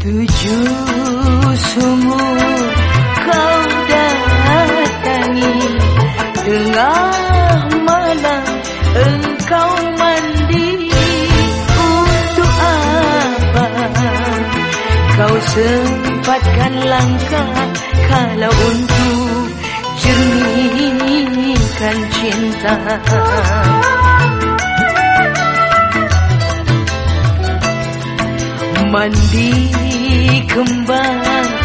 Tujuh sumur kau sempatkan langkah kalau untuk jernihkan cinta mandi kembang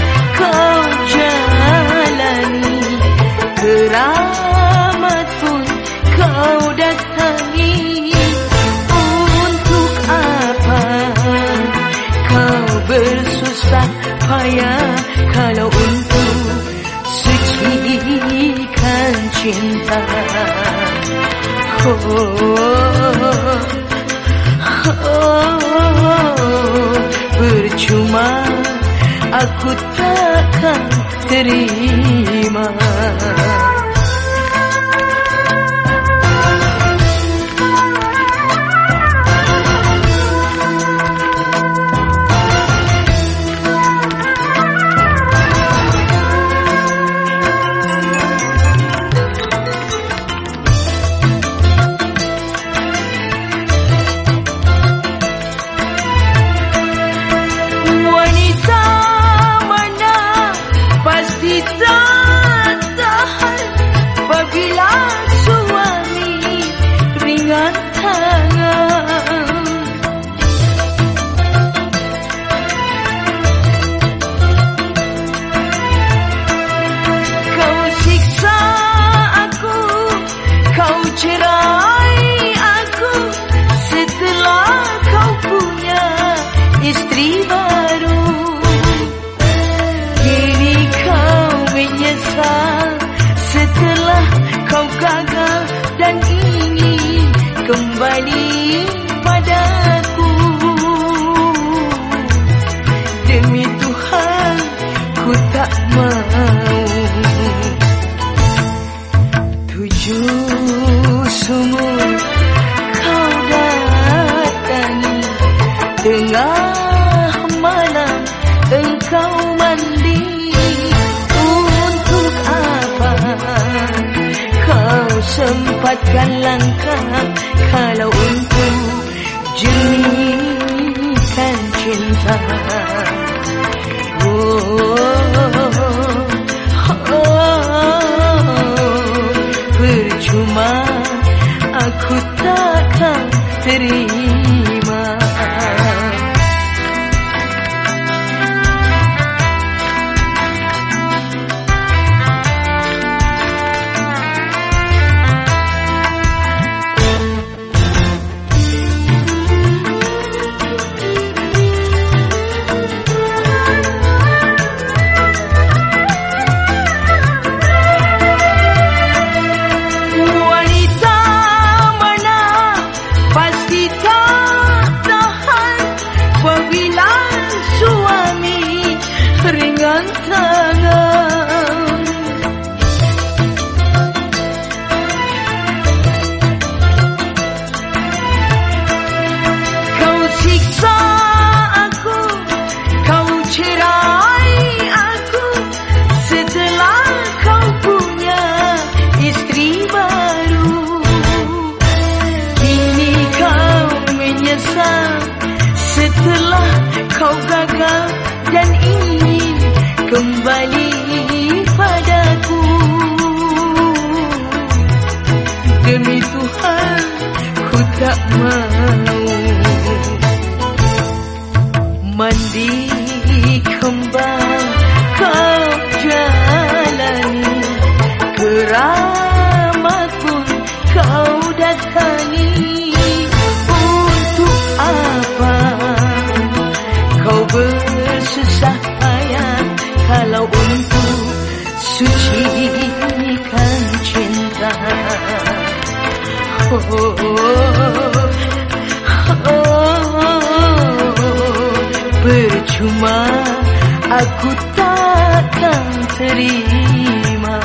kalau untuk sucikan cinta. Oh, oh, oh, percuma aku takkan terima It's not the kembali sempatkan langkah kalau untuk jernihkan cinta oh, oh, kau gagal dan ingin kembali padaku. Demi Tuhan ku tak mau. Mandi untuk sucikan cinta oh, oh, oh. Percuma aku takkan terima